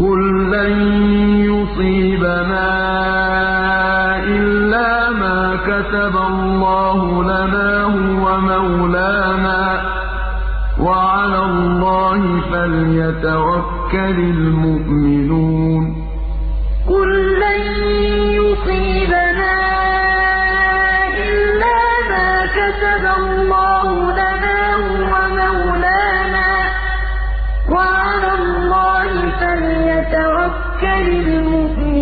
قُل لَّن يُصِيبَنَا إِلَّا مَا كَتَبَ اللَّهُ لَنَا هُوَ مَوْلَانَا ۚ وَعَلَى اللَّهِ فَلْيَتَوَكَّلِ الْمُؤْمِنُونَ قُل لَّن يُصِيبَنَا إِلَّا مَا كَتَبَ اللَّهُ 在你的目光。